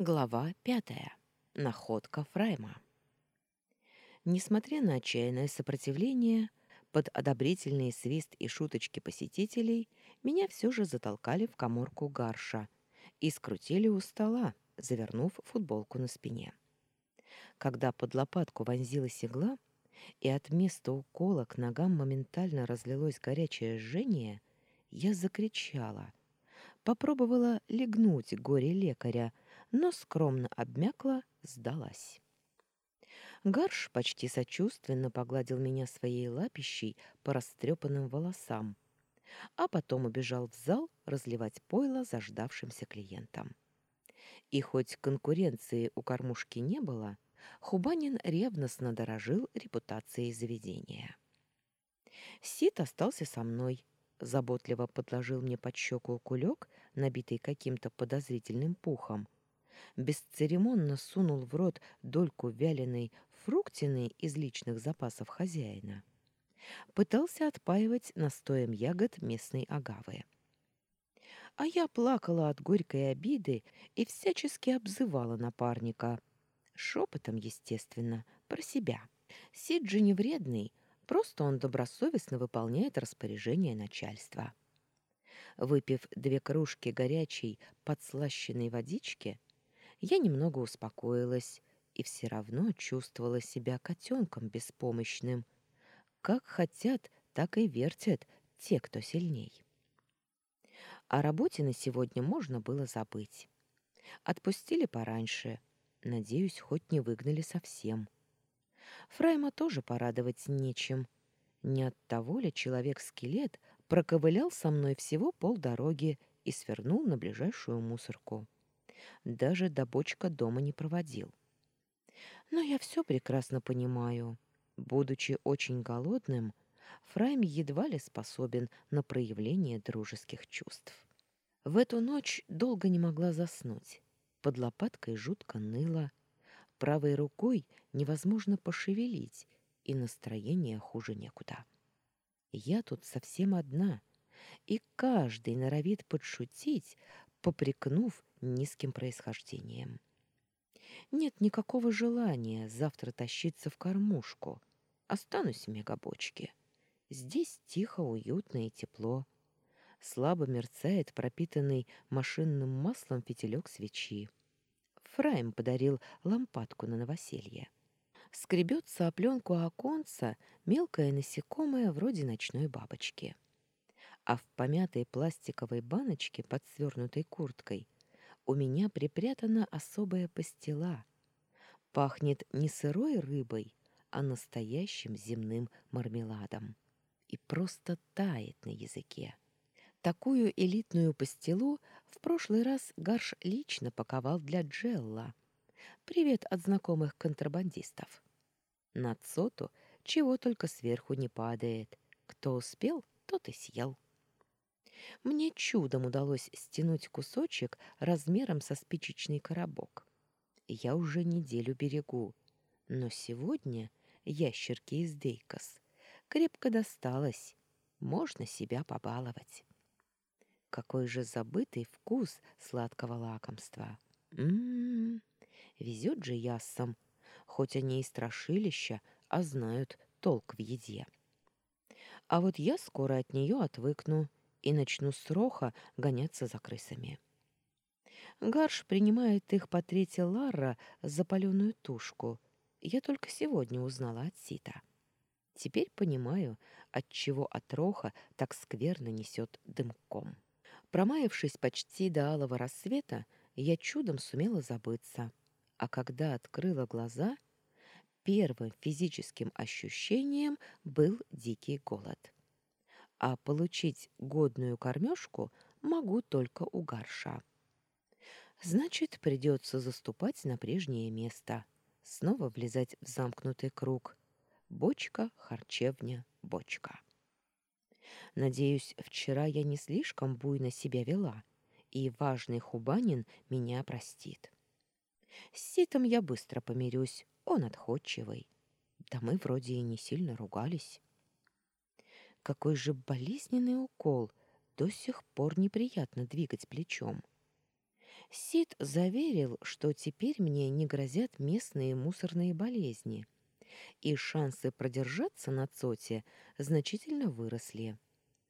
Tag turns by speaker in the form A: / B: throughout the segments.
A: Глава пятая. Находка Фрайма. Несмотря на отчаянное сопротивление, под одобрительный свист и шуточки посетителей, меня все же затолкали в коморку гарша и скрутили у стола, завернув футболку на спине. Когда под лопатку вонзилась игла, и от места укола к ногам моментально разлилось горячее жжение, я закричала. Попробовала легнуть горе лекаря, но скромно обмякла, сдалась. Гарш почти сочувственно погладил меня своей лапищей по растрепанным волосам, а потом убежал в зал разливать пойло заждавшимся клиентам. И хоть конкуренции у кормушки не было, Хубанин ревностно дорожил репутацией заведения. Сид остался со мной, заботливо подложил мне под щеку кулек, набитый каким-то подозрительным пухом, бесцеремонно сунул в рот дольку вяленой фруктины из личных запасов хозяина. Пытался отпаивать настоем ягод местной агавы. А я плакала от горькой обиды и всячески обзывала напарника. Шепотом, естественно, про себя. Сид же не вредный, просто он добросовестно выполняет распоряжение начальства. Выпив две кружки горячей подслащенной водички, я немного успокоилась и все равно чувствовала себя котенком беспомощным. Как хотят, так и вертят те, кто сильней. О работе на сегодня можно было забыть. Отпустили пораньше. Надеюсь, хоть не выгнали совсем. Фрайма тоже порадовать нечем. Не от того ли человек-скелет проковылял со мной всего полдороги и свернул на ближайшую мусорку даже до бочка дома не проводил. Но я все прекрасно понимаю. Будучи очень голодным, Фрайм едва ли способен на проявление дружеских чувств. В эту ночь долго не могла заснуть. Под лопаткой жутко ныло, правой рукой невозможно пошевелить, и настроение хуже некуда. Я тут совсем одна, и каждый норовит подшутить, попрекнув низким происхождением. Нет никакого желания завтра тащиться в кормушку. Останусь в мегабочке. Здесь тихо, уютно и тепло. Слабо мерцает пропитанный машинным маслом фитилек свечи. Фрайм подарил лампадку на новоселье. Скребется о пленку оконца мелкое насекомое вроде ночной бабочки. А в помятой пластиковой баночке под свернутой курткой у меня припрятана особая пастила. Пахнет не сырой рыбой, а настоящим земным мармеладом. И просто тает на языке. Такую элитную пастилу в прошлый раз Гарш лично паковал для Джелла. Привет от знакомых контрабандистов. На Цоту чего только сверху не падает. Кто успел, тот и съел. Мне чудом удалось стянуть кусочек размером со спичечный коробок. Я уже неделю берегу, но сегодня ящерки из Дейкос крепко досталось. Можно себя побаловать. Какой же забытый вкус сладкого лакомства. М-м-м, везет же яссам, хоть они и страшилища, а знают толк в еде. А вот я скоро от нее отвыкну и начну с роха гоняться за крысами. Гарш принимает их по трети Ларра за паленую тушку. Я только сегодня узнала от Сита. Теперь понимаю, отчего от роха так скверно несет дымком. Промаявшись почти до алого рассвета, я чудом сумела забыться. А когда открыла глаза, первым физическим ощущением был дикий голод а получить годную кормежку могу только у горша. Значит, придется заступать на прежнее место, снова влезать в замкнутый круг. Бочка, харчевня, бочка. Надеюсь, вчера я не слишком буйно себя вела, и важный хубанин меня простит. С Ситом я быстро помирюсь, он отходчивый. Да мы вроде и не сильно ругались. Какой же болезненный укол! До сих пор неприятно двигать плечом. Сид заверил, что теперь мне не грозят местные мусорные болезни, и шансы продержаться на Цоте значительно выросли.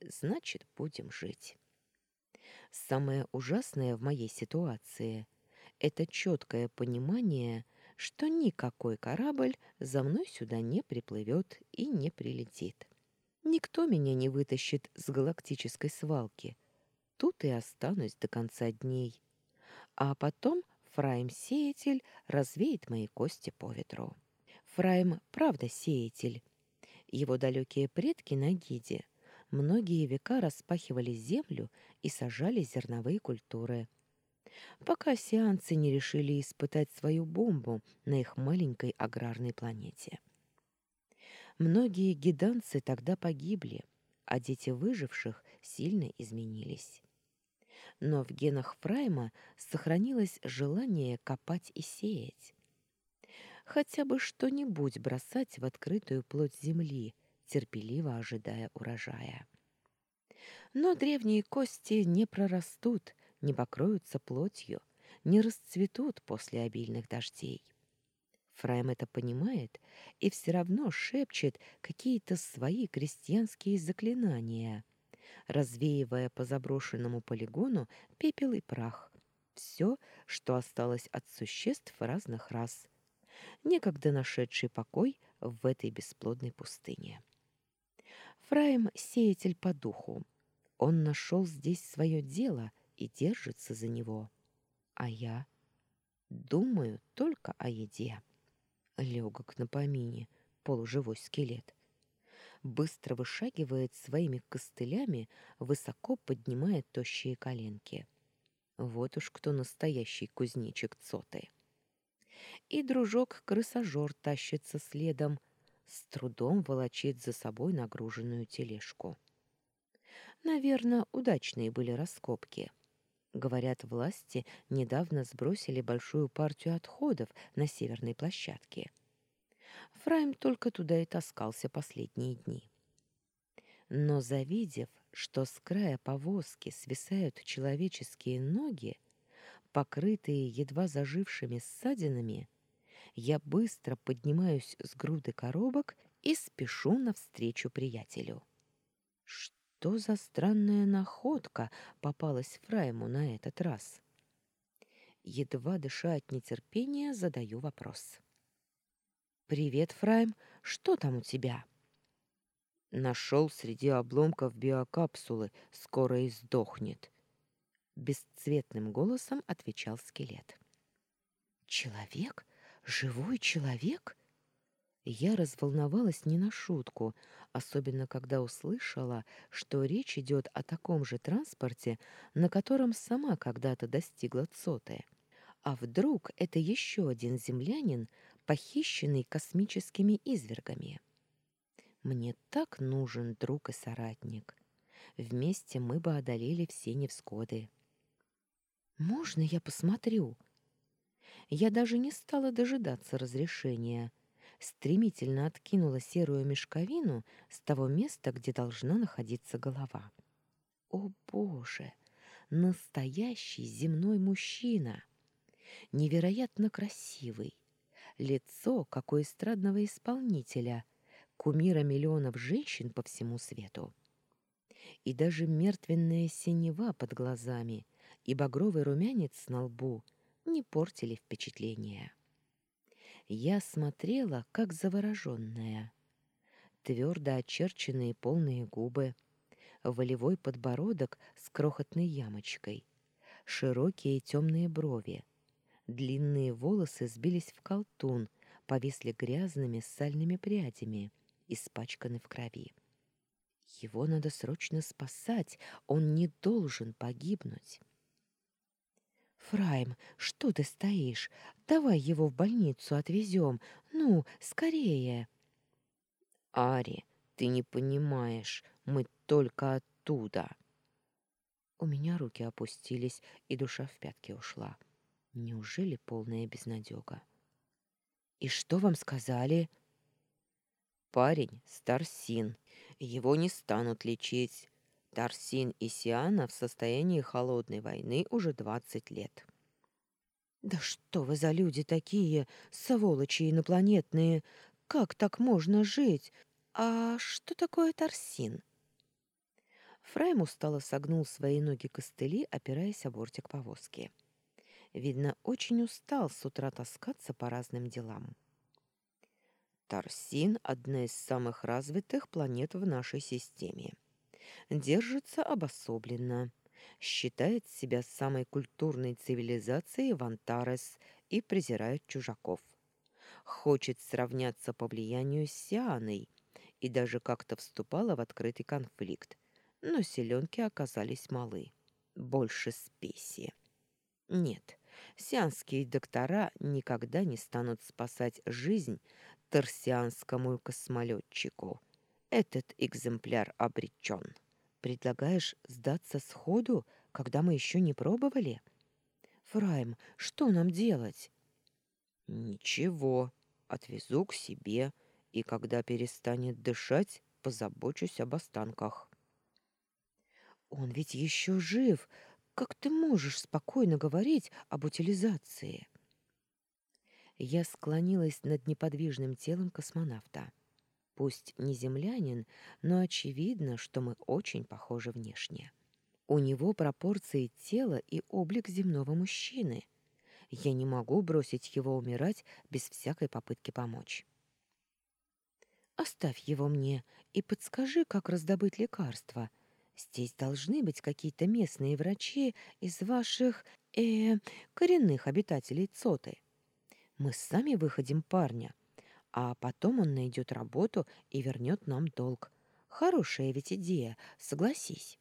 A: Значит, будем жить. Самое ужасное в моей ситуации — это четкое понимание, что никакой корабль за мной сюда не приплывет и не прилетит. Никто меня не вытащит с галактической свалки. Тут и останусь до конца дней. А потом Фраим-сеятель развеет мои кости по ветру. Фраим правда сеятель. Его далекие предки на Гиде многие века распахивали землю и сажали зерновые культуры. Пока сеансы не решили испытать свою бомбу на их маленькой аграрной планете. Многие гиданцы тогда погибли, а дети выживших сильно изменились. Но в генах Фрайма сохранилось желание копать и сеять. Хотя бы что-нибудь бросать в открытую плоть земли, терпеливо ожидая урожая. Но древние кости не прорастут, не покроются плотью, не расцветут после обильных дождей. Фрайм это понимает и все равно шепчет какие-то свои крестьянские заклинания, развеивая по заброшенному полигону пепел и прах. Все, что осталось от существ разных рас, некогда нашедший покой в этой бесплодной пустыне. Фраем — сеятель по духу. Он нашел здесь свое дело и держится за него. А я думаю только о еде легок на помине, полуживой скелет. Быстро вышагивает своими костылями, высоко поднимая тощие коленки. Вот уж кто настоящий кузнечик Цоты. И дружок-крысожор тащится следом, с трудом волочит за собой нагруженную тележку. Наверное, удачные были раскопки. Говорят, власти недавно сбросили большую партию отходов на северной площадке. Фрайм только туда и таскался последние дни. Но завидев, что с края повозки свисают человеческие ноги, покрытые едва зажившими ссадинами, я быстро поднимаюсь с груды коробок и спешу навстречу приятелю. Что? Что за странная находка попалась Фрайму на этот раз? Едва дыша от нетерпения, задаю вопрос. «Привет, Фрайм, что там у тебя?» Нашел среди обломков биокапсулы, скоро и сдохнет. Бесцветным голосом отвечал скелет. «Человек? Живой человек?» Я разволновалась не на шутку, особенно когда услышала, что речь идет о таком же транспорте, на котором сама когда-то достигла Цоты. А вдруг это еще один землянин, похищенный космическими извергами? Мне так нужен друг и соратник. Вместе мы бы одолели все невзгоды. «Можно я посмотрю?» Я даже не стала дожидаться разрешения — стремительно откинула серую мешковину с того места, где должна находиться голова. О, Боже! Настоящий земной мужчина! Невероятно красивый. Лицо, как у эстрадного исполнителя, кумира миллионов женщин по всему свету. И даже мертвенная синева под глазами и багровый румянец на лбу не портили впечатления. Я смотрела, как завороженная. Твердо очерченные полные губы, волевой подбородок с крохотной ямочкой, широкие темные брови, длинные волосы сбились в колтун, повисли грязными сальными прядями, испачканы в крови. Его надо срочно спасать, он не должен погибнуть. «Фрайм, что ты стоишь? Давай его в больницу отвезем. Ну, скорее!» «Ари, ты не понимаешь, мы только оттуда!» У меня руки опустились, и душа в пятки ушла. Неужели полная безнадега? «И что вам сказали?» «Парень — Старсин. Его не станут лечить. Тарсин и Сиана в состоянии холодной войны уже 20 лет. Да что вы за люди такие, сволочи инопланетные? Как так можно жить? А что такое торсин? Фрайм устало согнул свои ноги костыли, опираясь о бортик повозки. Видно, очень устал с утра таскаться по разным делам. Торсин — одна из самых развитых планет в нашей системе. Держится обособленно, считает себя самой культурной цивилизацией в Антарес и презирает чужаков. Хочет сравняться по влиянию с Сианой и даже как-то вступала в открытый конфликт, но селенки оказались малы, больше спеси. Нет, сианские доктора никогда не станут спасать жизнь торсианскому космолетчику. Этот экземпляр обречен. Предлагаешь сдаться сходу, когда мы еще не пробовали? Фрайм, что нам делать? Ничего, отвезу к себе, и когда перестанет дышать, позабочусь об останках. Он ведь еще жив. Как ты можешь спокойно говорить об утилизации? Я склонилась над неподвижным телом космонавта. Пусть не землянин, но очевидно, что мы очень похожи внешне. У него пропорции тела и облик земного мужчины. Я не могу бросить его умирать без всякой попытки помочь. Оставь его мне и подскажи, как раздобыть лекарства. Здесь должны быть какие-то местные врачи из ваших, э, коренных обитателей Цоты. Мы сами выходим парня, а потом он найдет работу и вернет нам долг. Хорошая ведь идея, согласись.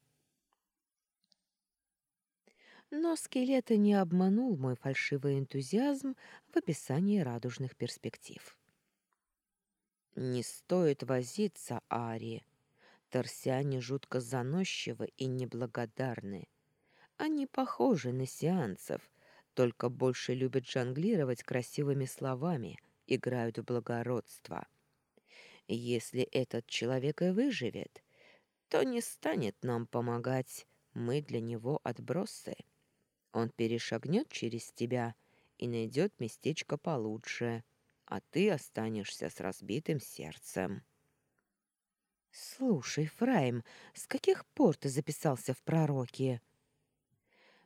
A: Но скелета не обманул мой фальшивый энтузиазм в описании радужных перспектив. «Не стоит возиться, Ари. Торсиане жутко заносчивы и неблагодарны. Они похожи на сеансов, только больше любят жонглировать красивыми словами, играют в благородство. Если этот человек и выживет, то не станет нам помогать, мы для него отбросы. Он перешагнет через тебя и найдет местечко получше, а ты останешься с разбитым сердцем. «Слушай, Фрайм, с каких пор ты записался в пророки?»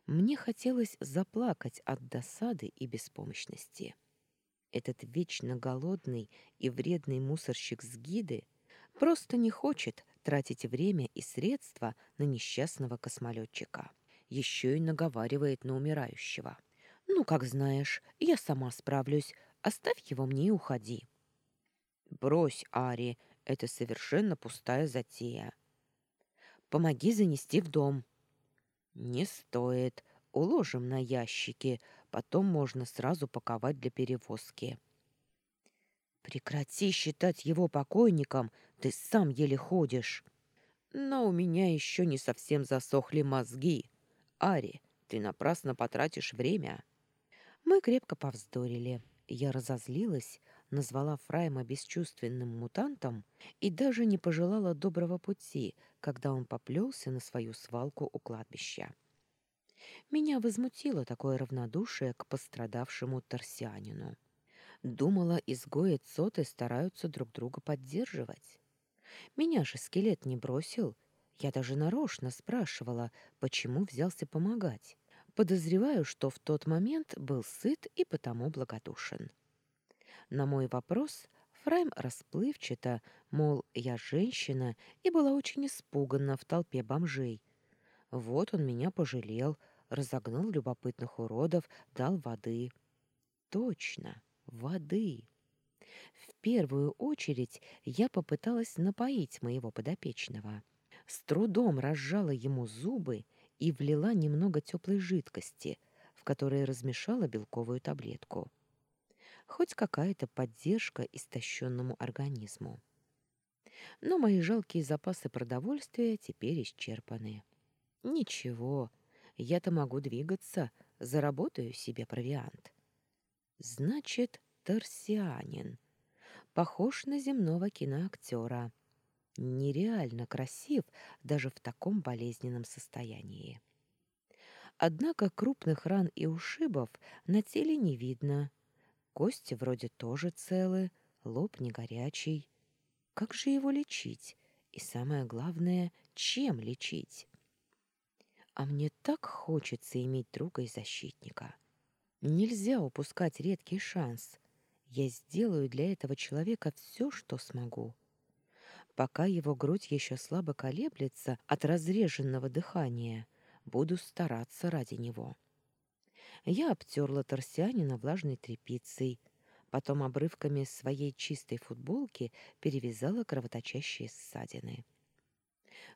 A: Мне хотелось заплакать от досады и беспомощности. Этот вечно голодный и вредный мусорщик с гиды просто не хочет тратить время и средства на несчастного космолетчика. Еще и наговаривает на умирающего. «Ну, как знаешь, я сама справлюсь. Оставь его мне и уходи». «Брось, Ари, это совершенно пустая затея». «Помоги занести в дом». «Не стоит. Уложим на ящики, потом можно сразу паковать для перевозки». «Прекрати считать его покойником, ты сам еле ходишь». «Но у меня еще не совсем засохли мозги. Ари, ты напрасно потратишь время». Мы крепко повздорили. Я разозлилась, назвала Фрайма бесчувственным мутантом и даже не пожелала доброго пути, когда он поплелся на свою свалку у кладбища. Меня возмутило такое равнодушие к пострадавшему торсианину. Думала, изгои Цоты стараются друг друга поддерживать. Меня же скелет не бросил. Я даже нарочно спрашивала, почему взялся помогать. Подозреваю, что в тот момент был сыт и потому благодушен. На мой вопрос Фрайм расплывчато, мол, я женщина и была очень испугана в толпе бомжей. Вот он меня пожалел, разогнал любопытных уродов, дал воды. Точно, воды. В первую очередь я попыталась напоить моего подопечного. С трудом разжала ему зубы и влила немного теплой жидкости, в которой размешала белковую таблетку хоть какая-то поддержка истощенному организму. Но мои жалкие запасы продовольствия теперь исчерпаны. Ничего, я-то могу двигаться, заработаю себе провиант. Значит, торсианин. Похож на земного киноактера. Нереально красив даже в таком болезненном состоянии. Однако крупных ран и ушибов на теле не видно. Кости вроде тоже целы, лоб не горячий. Как же его лечить? И самое главное, чем лечить? А мне так хочется иметь друга и защитника. Нельзя упускать редкий шанс. Я сделаю для этого человека все, что смогу. Пока его грудь еще слабо колеблется от разреженного дыхания, буду стараться ради него. Я обтерла торсианина влажной тряпицей, потом обрывками своей чистой футболки перевязала кровоточащие ссадины.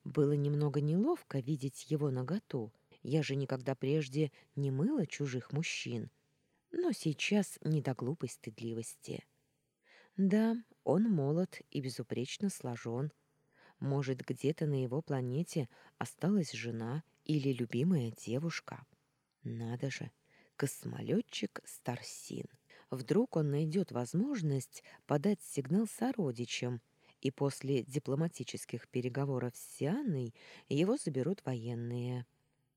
A: Было немного неловко видеть его наготу, я же никогда прежде не мыла чужих мужчин, но сейчас не до глупой стыдливости. Да, он молод и безупречно сложен. Может, где-то на его планете осталась жена или любимая девушка. Надо же, космолетчик Старсин. Вдруг он найдет возможность подать сигнал сородичам, и после дипломатических переговоров с Сианной его заберут военные.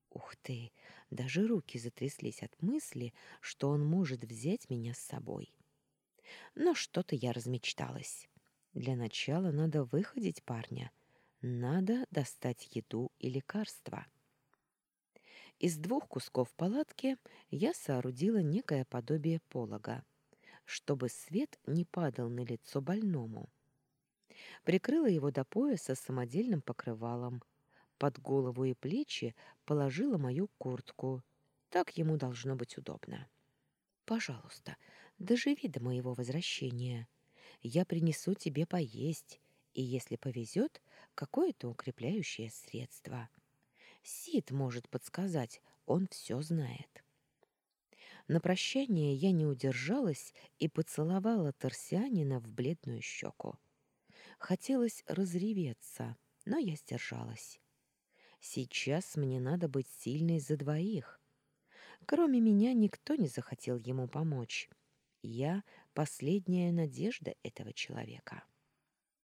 A: Ух ты, даже руки затряслись от мысли, что он может взять меня с собой. Но что-то я размечталась. Для начала надо выходить парня. Надо достать еду и лекарства. Из двух кусков палатки я соорудила некое подобие полога, чтобы свет не падал на лицо больному. Прикрыла его до пояса самодельным покрывалом. Под голову и плечи положила мою куртку. Так ему должно быть удобно. «Пожалуйста, доживи до моего возвращения. Я принесу тебе поесть, и, если повезет, какое-то укрепляющее средство». Сид может подсказать, он все знает. На прощание я не удержалась и поцеловала торсианина в бледную щеку. Хотелось разреветься, но я сдержалась. Сейчас мне надо быть сильной за двоих. Кроме меня никто не захотел ему помочь. Я — последняя надежда этого человека.